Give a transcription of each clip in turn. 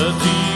the deep.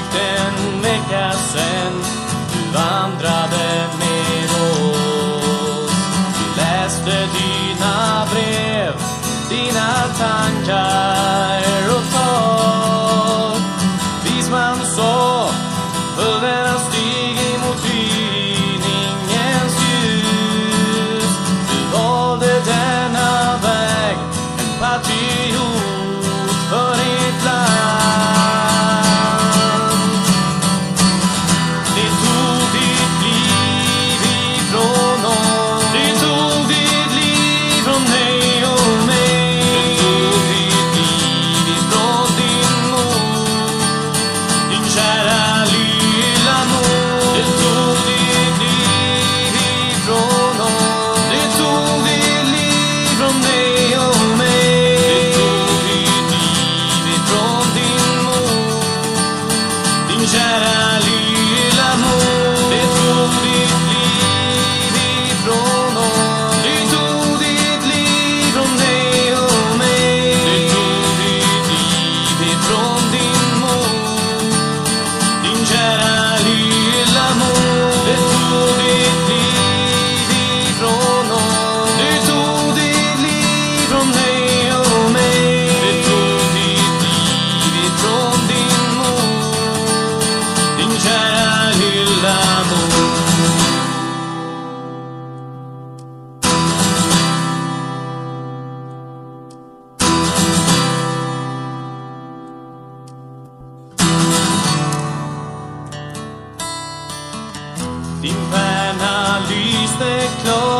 Then I least they close.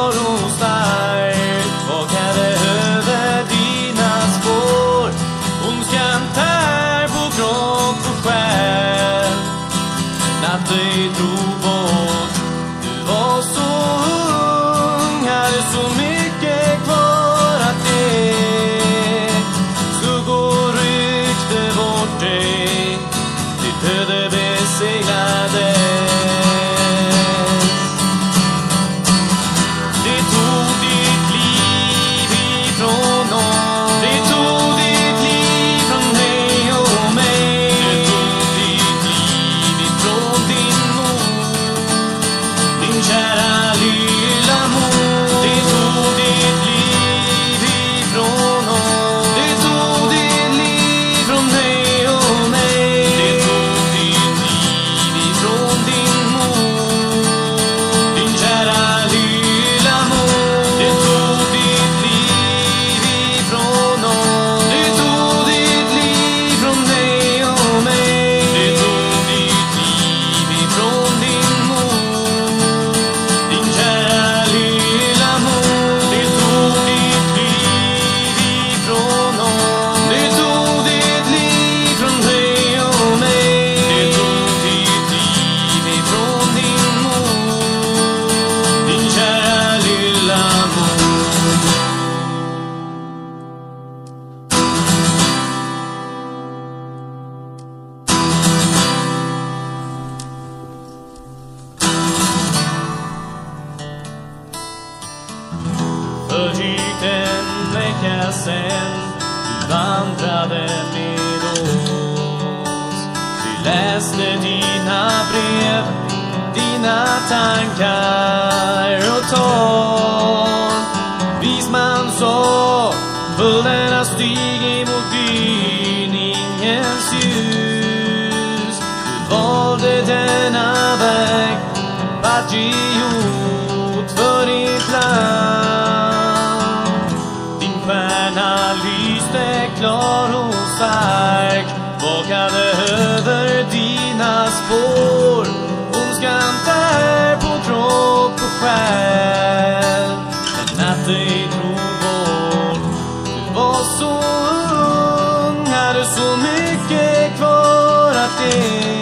tillbaka sen vandrade med oss. Vi läste dina brev, dina tankar och tal. Visman sa, bullerna stiger mot gryningens ljus. Du valde denna väg, vart ge falk vakade över dina spår. Ondskan tär på kropp och själ. Men natten dig drog bort. Du var så ung, hade så mycket kvar att ge.